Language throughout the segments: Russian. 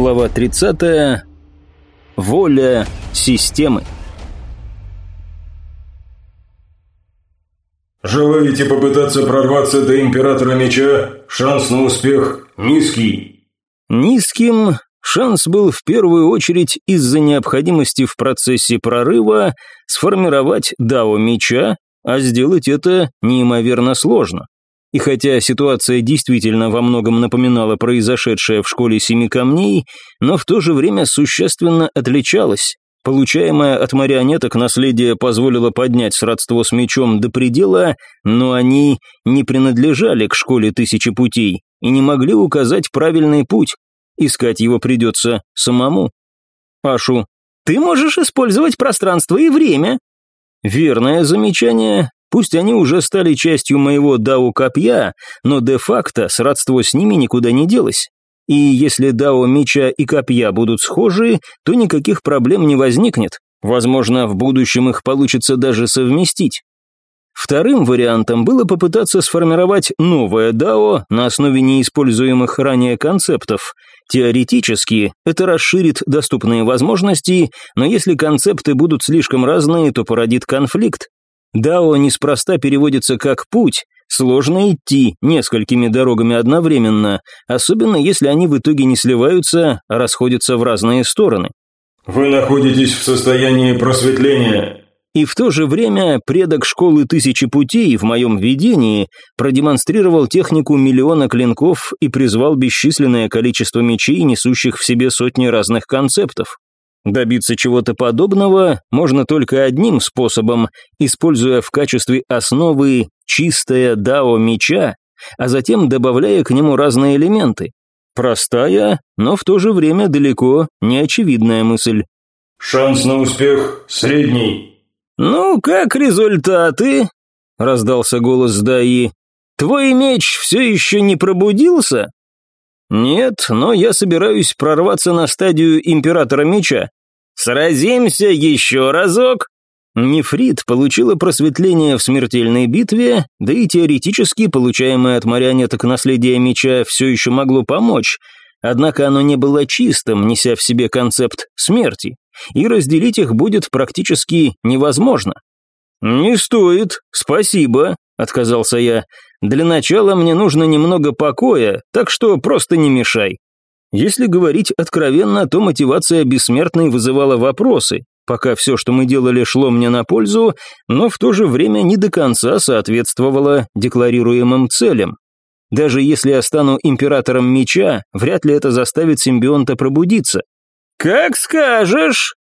Глава 30. Воля системы. Желаете попытаться прорваться до Императора Меча? Шанс на успех низкий. Низким шанс был в первую очередь из-за необходимости в процессе прорыва сформировать Дао Меча, а сделать это неимоверно сложно. И хотя ситуация действительно во многом напоминала произошедшее в школе семи камней, но в то же время существенно отличалась. Получаемое от марионеток наследие позволило поднять сродство с мечом до предела, но они не принадлежали к школе тысячи путей и не могли указать правильный путь. Искать его придется самому. Ашу, ты можешь использовать пространство и время. Верное замечание, Пусть они уже стали частью моего Дао-копья, но де-факто сродство с ними никуда не делось. И если Дао меча и копья будут схожи, то никаких проблем не возникнет. Возможно, в будущем их получится даже совместить. Вторым вариантом было попытаться сформировать новое дао на основе неиспользуемых ранее концептов. Теоретически это расширит доступные возможности, но если концепты будут слишком разные, то породит конфликт. Дао неспроста переводится как «путь», сложно идти несколькими дорогами одновременно, особенно если они в итоге не сливаются, а расходятся в разные стороны. Вы находитесь в состоянии просветления. И в то же время предок школы тысячи путей в моем видении продемонстрировал технику миллиона клинков и призвал бесчисленное количество мечей, несущих в себе сотни разных концептов. Добиться чего-то подобного можно только одним способом, используя в качестве основы чистое дао меча, а затем добавляя к нему разные элементы. Простая, но в то же время далеко не очевидная мысль. «Шанс на успех средний». «Ну, как результаты?» – раздался голос Даи. «Твой меч все еще не пробудился?» «Нет, но я собираюсь прорваться на стадию Императора Меча. Сразимся еще разок!» Нефрит получила просветление в смертельной битве, да и теоретически получаемое от марионеток наследие меча все еще могло помочь, однако оно не было чистым, неся в себе концепт смерти, и разделить их будет практически невозможно. «Не стоит, спасибо», — отказался я. «Для начала мне нужно немного покоя, так что просто не мешай». Если говорить откровенно, то мотивация бессмертной вызывала вопросы, пока все, что мы делали, шло мне на пользу, но в то же время не до конца соответствовало декларируемым целям. Даже если я стану императором меча, вряд ли это заставит симбионта пробудиться. «Как скажешь!»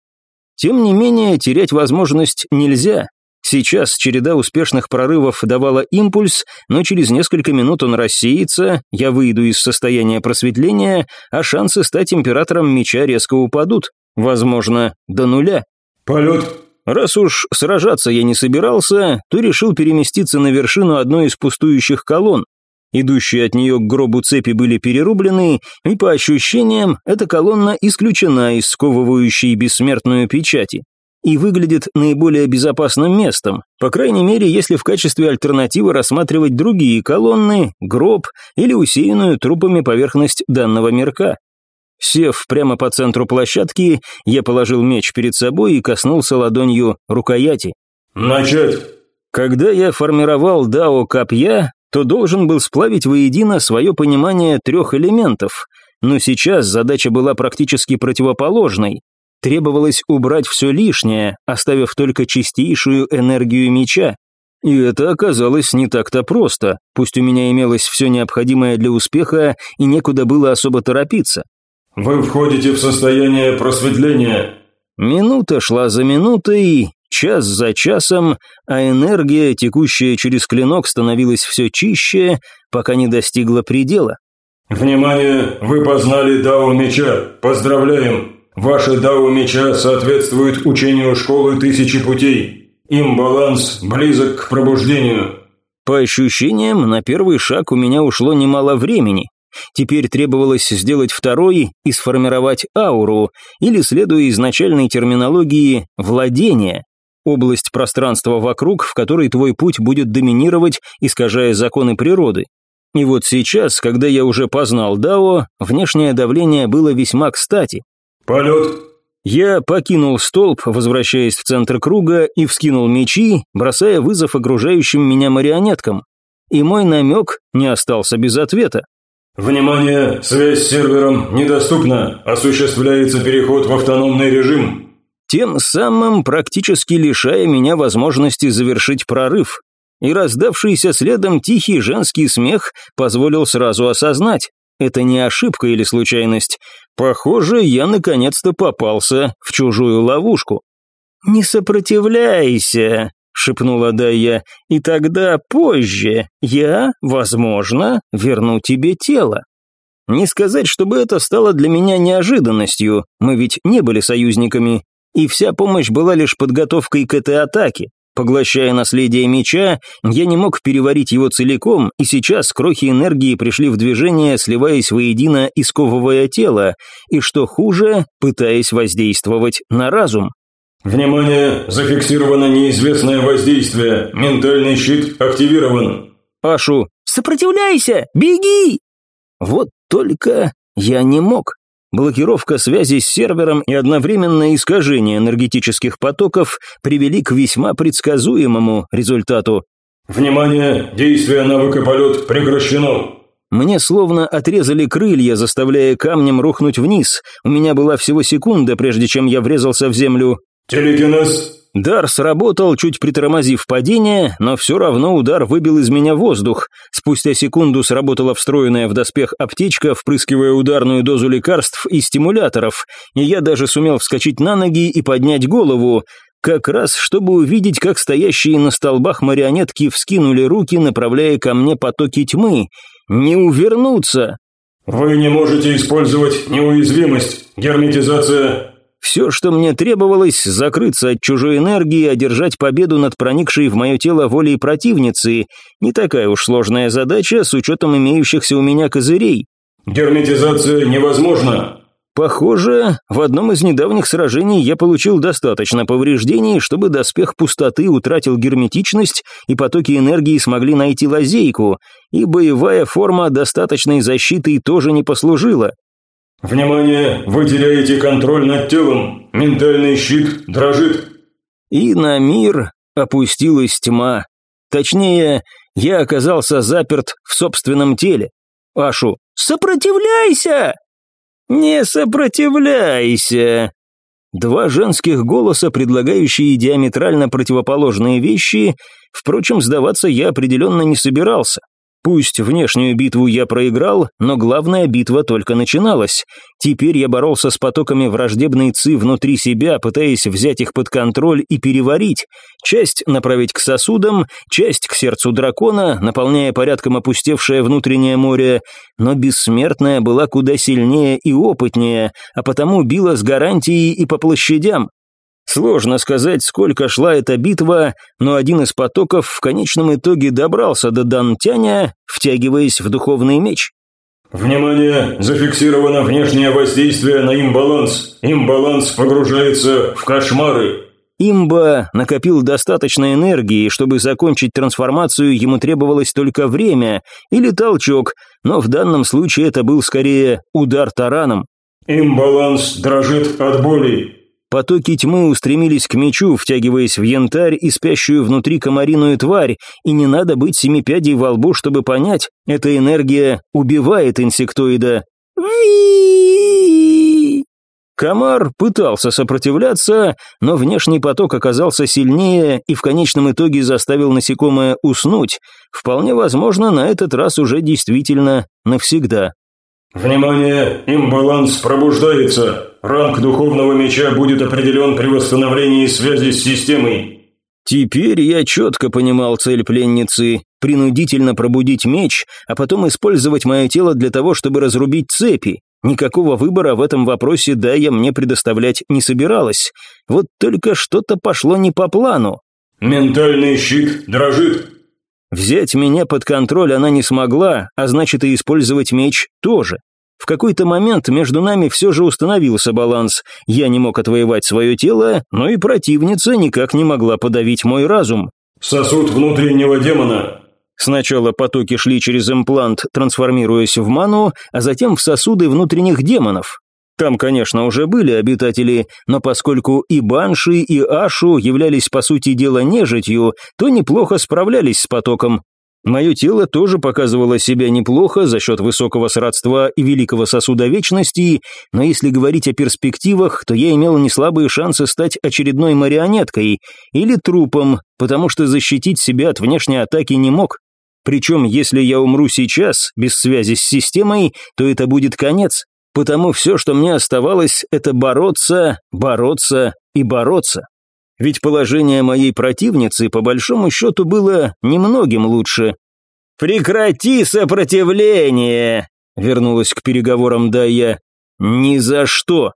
Тем не менее, терять возможность нельзя. Сейчас череда успешных прорывов давала импульс, но через несколько минут он рассеется, я выйду из состояния просветления, а шансы стать императором меча резко упадут. Возможно, до нуля. «Полет!» Раз уж сражаться я не собирался, то решил переместиться на вершину одной из пустующих колонн. Идущие от нее к гробу цепи были перерублены, и по ощущениям, эта колонна исключена из сковывающей бессмертную печати и выглядит наиболее безопасным местом, по крайней мере, если в качестве альтернативы рассматривать другие колонны, гроб или усеянную трупами поверхность данного мирка. Сев прямо по центру площадки, я положил меч перед собой и коснулся ладонью рукояти. «Начать!» Когда я формировал дао копья, то должен был сплавить воедино свое понимание трех элементов, но сейчас задача была практически противоположной Требовалось убрать все лишнее, оставив только чистейшую энергию меча. И это оказалось не так-то просто, пусть у меня имелось все необходимое для успеха и некуда было особо торопиться. «Вы входите в состояние просветления». Минута шла за минутой, час за часом, а энергия, текущая через клинок, становилась все чище, пока не достигла предела. «Внимание! Вы познали Дао Меча! Поздравляем! Ваше дао меча соответствует учению школы тысячи путей. Имбаланс близок к пробуждению. По ощущениям, на первый шаг у меня ушло немало времени. Теперь требовалось сделать второй и сформировать ауру, или, следуя изначальной терминологии, владение. Область пространства вокруг, в которой твой путь будет доминировать, искажая законы природы. И вот сейчас, когда я уже познал Дао, внешнее давление было весьма кстати. «Полет!» Я покинул столб, возвращаясь в центр круга, и вскинул мечи, бросая вызов окружающим меня марионеткам. И мой намек не остался без ответа. «Внимание! Связь с сервером недоступна. Осуществляется переход в автономный режим». Тем самым практически лишая меня возможности завершить прорыв. И раздавшийся следом тихий женский смех позволил сразу осознать. Это не ошибка или случайность. Похоже, я наконец-то попался в чужую ловушку. «Не сопротивляйся», шепнула Дайя, и тогда позже я, возможно, верну тебе тело. Не сказать, чтобы это стало для меня неожиданностью, мы ведь не были союзниками, и вся помощь была лишь подготовкой к этой атаке. Поглощая наследие меча, я не мог переварить его целиком, и сейчас крохи энергии пришли в движение, сливаясь воедино и сковывая тело, и что хуже, пытаясь воздействовать на разум. «Внимание! Зафиксировано неизвестное воздействие. Ментальный щит активирован». «Ашу, сопротивляйся! Беги!» Вот только я не мог. Блокировка связи с сервером и одновременное искажение энергетических потоков привели к весьма предсказуемому результату. «Внимание! Действие навыка полет прекращено!» Мне словно отрезали крылья, заставляя камнем рухнуть вниз. У меня была всего секунда, прежде чем я врезался в землю. «Телекинез!» Дар сработал, чуть притормозив падение, но все равно удар выбил из меня воздух. Спустя секунду сработала встроенная в доспех аптечка, впрыскивая ударную дозу лекарств и стимуляторов, и я даже сумел вскочить на ноги и поднять голову, как раз чтобы увидеть, как стоящие на столбах марионетки вскинули руки, направляя ко мне потоки тьмы. Не увернуться! «Вы не можете использовать неуязвимость, герметизация все, что мне требовалось, закрыться от чужой энергии и одержать победу над проникшей в мое тело волей противницы. Не такая уж сложная задача с учетом имеющихся у меня козырей. «Герметизация невозможна!» Похоже, в одном из недавних сражений я получил достаточно повреждений, чтобы доспех пустоты утратил герметичность, и потоки энергии смогли найти лазейку, и боевая форма достаточной защитой тоже не послужила. «Внимание! Вы теряете контроль над телом! Ментальный щит дрожит!» И на мир опустилась тьма. Точнее, я оказался заперт в собственном теле. Ашу, сопротивляйся! Не сопротивляйся! Два женских голоса, предлагающие диаметрально противоположные вещи, впрочем, сдаваться я определенно не собирался. Пусть внешнюю битву я проиграл, но главная битва только начиналась. Теперь я боролся с потоками враждебной ци внутри себя, пытаясь взять их под контроль и переварить. Часть направить к сосудам, часть к сердцу дракона, наполняя порядком опустевшее внутреннее море. Но бессмертная была куда сильнее и опытнее, а потому била с гарантией и по площадям. Сложно сказать, сколько шла эта битва, но один из потоков в конечном итоге добрался до Дантяня, втягиваясь в духовный меч. «Внимание! Зафиксировано внешнее воздействие на имбаланс. Имбаланс погружается в кошмары». Имба накопил достаточно энергии, чтобы закончить трансформацию, ему требовалось только время или толчок, но в данном случае это был скорее удар тараном. «Имбаланс дрожит от боли. Потоки тьмы устремились к мечу, втягиваясь в янтарь и спящую внутри комариную тварь, и не надо быть семипядей во лбу, чтобы понять, эта энергия убивает инсектоида. Комар пытался сопротивляться, но внешний поток оказался сильнее и в конечном итоге заставил насекомое уснуть. Вполне возможно, на этот раз уже действительно навсегда. «Внимание! Имбаланс пробуждается! Ранг духовного меча будет определен при восстановлении связи с системой!» Теперь я четко понимал цель пленницы – принудительно пробудить меч, а потом использовать мое тело для того, чтобы разрубить цепи. Никакого выбора в этом вопросе Дая мне предоставлять не собиралась. Вот только что-то пошло не по плану. «Ментальный щит дрожит», Взять меня под контроль она не смогла, а значит и использовать меч тоже. В какой-то момент между нами все же установился баланс. Я не мог отвоевать свое тело, но и противница никак не могла подавить мой разум. «Сосуд внутреннего демона». Сначала потоки шли через имплант, трансформируясь в ману, а затем в сосуды внутренних демонов. Там, конечно, уже были обитатели, но поскольку и Банши, и Ашу являлись по сути дела нежитью, то неплохо справлялись с потоком. Мое тело тоже показывало себя неплохо за счет высокого сродства и великого сосуда вечности, но если говорить о перспективах, то я имел неслабые шансы стать очередной марионеткой или трупом, потому что защитить себя от внешней атаки не мог. Причем, если я умру сейчас, без связи с системой, то это будет конец потому все, что мне оставалось, это бороться, бороться и бороться. Ведь положение моей противницы, по большому счету, было немногим лучше. «Прекрати сопротивление!» — вернулась к переговорам Дая. «Ни за что!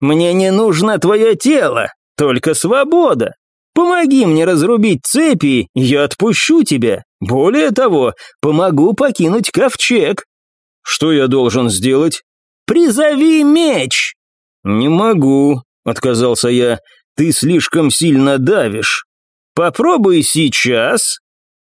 Мне не нужно твое тело, только свобода! Помоги мне разрубить цепи, я отпущу тебя. Более того, помогу покинуть ковчег». «Что я должен сделать?» «Призови меч!» «Не могу», — отказался я, — «ты слишком сильно давишь». «Попробуй сейчас».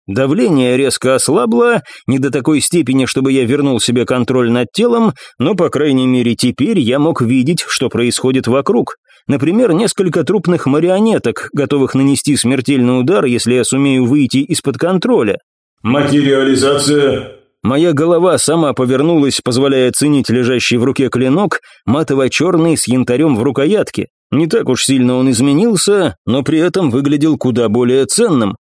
Давление резко ослабло, не до такой степени, чтобы я вернул себе контроль над телом, но, по крайней мере, теперь я мог видеть, что происходит вокруг. Например, несколько трупных марионеток, готовых нанести смертельный удар, если я сумею выйти из-под контроля. «Материализация Моя голова сама повернулась, позволяя ценить лежащий в руке клинок, матово-черный с янтарем в рукоятке. Не так уж сильно он изменился, но при этом выглядел куда более ценным.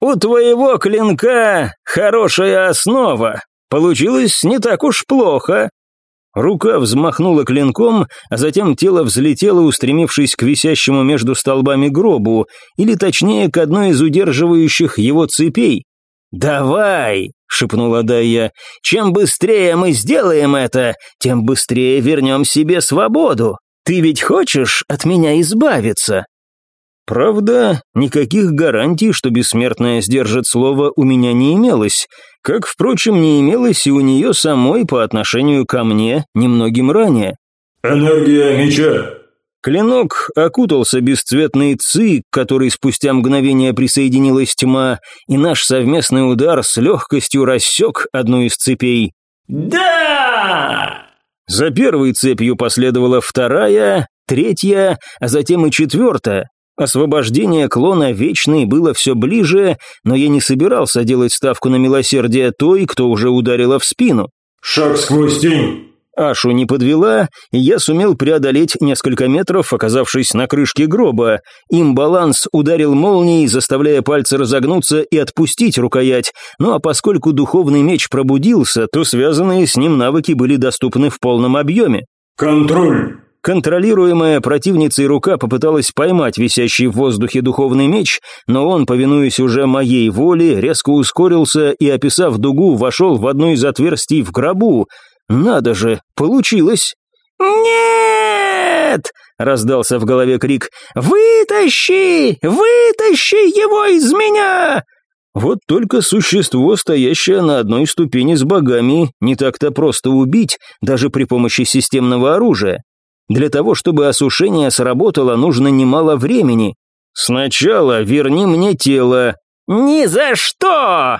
«У твоего клинка хорошая основа. Получилось не так уж плохо». Рука взмахнула клинком, а затем тело взлетело, устремившись к висящему между столбами гробу, или точнее к одной из удерживающих его цепей. «Давай!» — шепнула Дайя. «Чем быстрее мы сделаем это, тем быстрее вернем себе свободу. Ты ведь хочешь от меня избавиться?» Правда, никаких гарантий, что бессмертная сдержит слово, у меня не имелось, как, впрочем, не имелось и у нее самой по отношению ко мне немногим ранее. «Энергия меча Клинок окутался бесцветной ци, которой спустя мгновение присоединилась тьма, и наш совместный удар с легкостью рассек одну из цепей. «Да!» За первой цепью последовала вторая, третья, а затем и четвертая. Освобождение клона Вечный было все ближе, но я не собирался делать ставку на милосердие той, кто уже ударила в спину. «Шаг сквозь тень!» Ашу не подвела, и я сумел преодолеть несколько метров, оказавшись на крышке гроба. Им баланс ударил молнией, заставляя пальцы разогнуться и отпустить рукоять, ну а поскольку духовный меч пробудился, то связанные с ним навыки были доступны в полном объеме. «Контроль!» Контролируемая противницей рука попыталась поймать висящий в воздухе духовный меч, но он, повинуясь уже моей воле, резко ускорился и, описав дугу, вошел в одно из отверстий в гробу, надо же, получилось. «Нет!» — раздался в голове крик. «Вытащи! Вытащи его из меня!» Вот только существо, стоящее на одной ступени с богами, не так-то просто убить, даже при помощи системного оружия. Для того, чтобы осушение сработало, нужно немало времени. Сначала верни мне тело. «Ни за что!»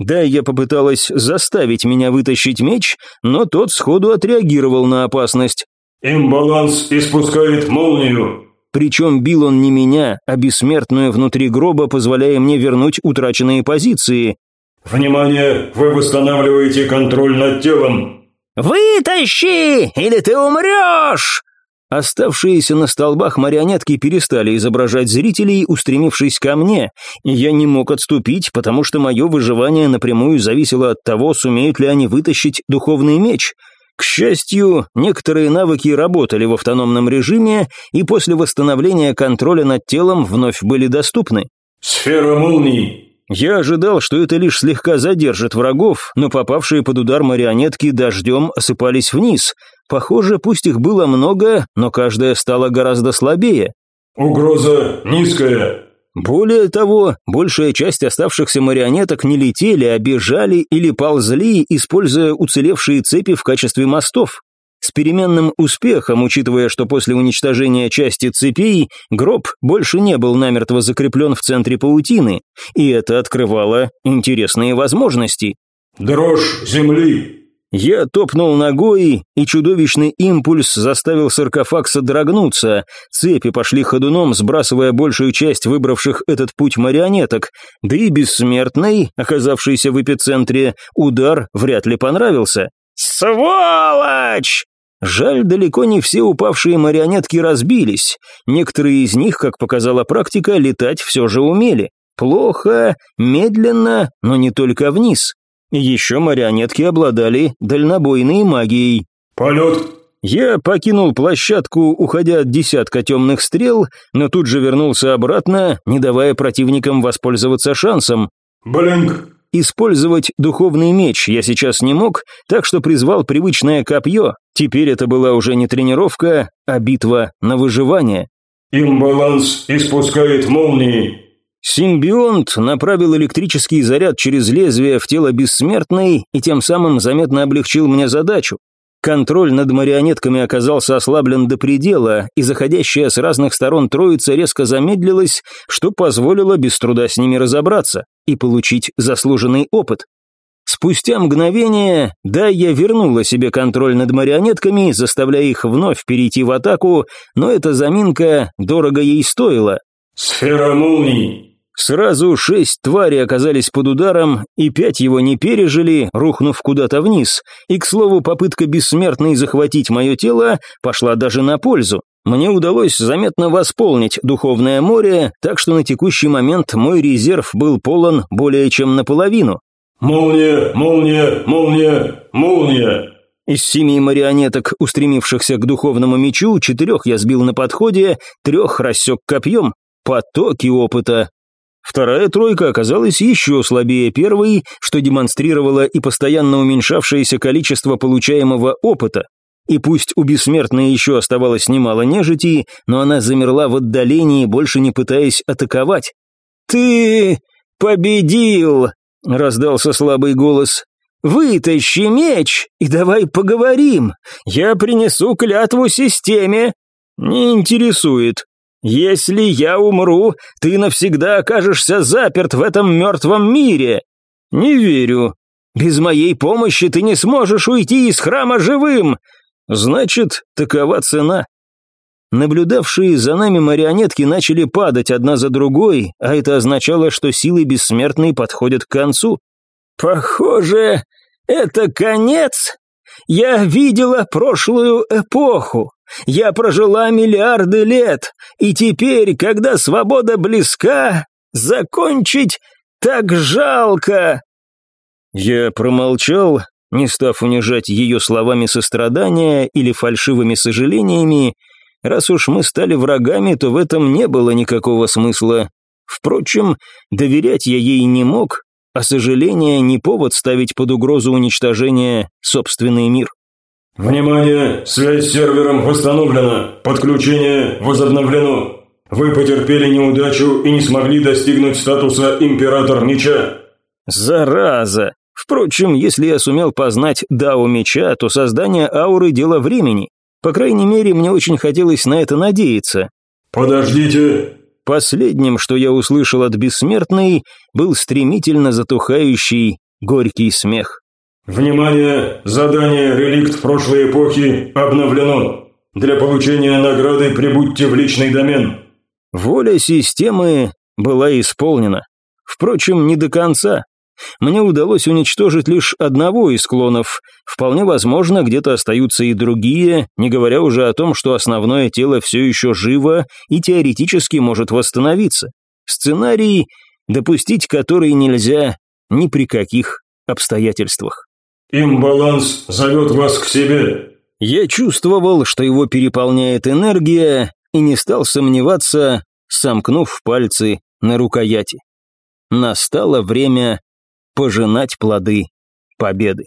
Да, я попыталась заставить меня вытащить меч, но тот сходу отреагировал на опасность. «Имбаланс испускает молнию». Причем бил он не меня, а бессмертную внутри гроба, позволяя мне вернуть утраченные позиции. «Внимание! Вы восстанавливаете контроль над телом!» «Вытащи, или ты умрешь!» Оставшиеся на столбах марионетки перестали изображать зрителей, устремившись ко мне, я не мог отступить, потому что мое выживание напрямую зависело от того, сумеют ли они вытащить духовный меч. К счастью, некоторые навыки работали в автономном режиме, и после восстановления контроля над телом вновь были доступны. «Сфера молний!» Я ожидал, что это лишь слегка задержит врагов, но попавшие под удар марионетки дождем осыпались вниз. Похоже, пусть их было много, но каждая стала гораздо слабее. «Угроза низкая», более того, большая часть оставшихся марионеток не летели, а бежали или ползли, используя уцелевшие цепи в качестве мостов. С переменным успехом, учитывая, что после уничтожения части цепей гроб больше не был намертво закреплен в центре паутины, и это открывало интересные возможности. «Дрожь земли!» Я топнул ногой, и чудовищный импульс заставил саркофаг содрогнуться. Цепи пошли ходуном, сбрасывая большую часть выбравших этот путь марионеток. Да и бессмертный, оказавшийся в эпицентре, удар вряд ли понравился. «Сволочь!» Жаль, далеко не все упавшие марионетки разбились. Некоторые из них, как показала практика, летать все же умели. Плохо, медленно, но не только вниз. Еще марионетки обладали дальнобойной магией. «Полет!» Я покинул площадку, уходя от десятка темных стрел, но тут же вернулся обратно, не давая противникам воспользоваться шансом. «Блинк!» Использовать духовный меч я сейчас не мог, так что призвал привычное копье. Теперь это была уже не тренировка, а битва на выживание. «Имбаланс испускает молнии!» Симбионт направил электрический заряд через лезвие в тело бессмертной и тем самым заметно облегчил мне задачу. Контроль над марионетками оказался ослаблен до предела, и заходящая с разных сторон троица резко замедлилась, что позволило без труда с ними разобраться и получить заслуженный опыт. Спустя мгновение, да, я вернула себе контроль над марионетками, заставляя их вновь перейти в атаку, но эта заминка дорого ей стоила. «Сфера молний!» Сразу шесть тварей оказались под ударом, и пять его не пережили, рухнув куда-то вниз. И, к слову, попытка бессмертной захватить мое тело пошла даже на пользу. Мне удалось заметно восполнить духовное море, так что на текущий момент мой резерв был полон более чем наполовину. «Молния! Молния! Молния! Молния!» Из семи марионеток, устремившихся к духовному мечу, четырех я сбил на подходе, трех рассек копьем. Потоки опыта. Вторая тройка оказалась еще слабее первой, что демонстрировало и постоянно уменьшавшееся количество получаемого опыта. И пусть у бессмертной еще оставалось немало нежити, но она замерла в отдалении, больше не пытаясь атаковать. «Ты победил!» — раздался слабый голос. «Вытащи меч и давай поговорим. Я принесу клятву системе». «Не интересует», «Если я умру, ты навсегда окажешься заперт в этом мертвом мире». «Не верю. Без моей помощи ты не сможешь уйти из храма живым». «Значит, такова цена». Наблюдавшие за нами марионетки начали падать одна за другой, а это означало, что силы бессмертной подходят к концу. «Похоже, это конец. Я видела прошлую эпоху. Я прожила миллиарды лет, и теперь, когда свобода близка, закончить так жалко!» Я промолчал, не став унижать ее словами сострадания или фальшивыми сожалениями. Раз уж мы стали врагами, то в этом не было никакого смысла. Впрочем, доверять я ей не мог, а сожаление не повод ставить под угрозу уничтожения собственный мир. «Внимание! Связь с сервером восстановлена! Подключение возобновлено! Вы потерпели неудачу и не смогли достигнуть статуса Император Меча!» «Зараза! Впрочем, если я сумел познать Дао Меча, то создание ауры – дело времени. По крайней мере, мне очень хотелось на это надеяться». «Подождите!» Последним, что я услышал от бессмертной, был стремительно затухающий горький смех. Внимание! Задание «Реликт прошлой эпохи» обновлено. Для получения награды прибудьте в личный домен. Воля системы была исполнена. Впрочем, не до конца. Мне удалось уничтожить лишь одного из клонов. Вполне возможно, где-то остаются и другие, не говоря уже о том, что основное тело все еще живо и теоретически может восстановиться. Сценарий, допустить который нельзя ни при каких обстоятельствах. «Имбаланс зовет вас к себе». Я чувствовал, что его переполняет энергия, и не стал сомневаться, сомкнув пальцы на рукояти. Настало время пожинать плоды победы.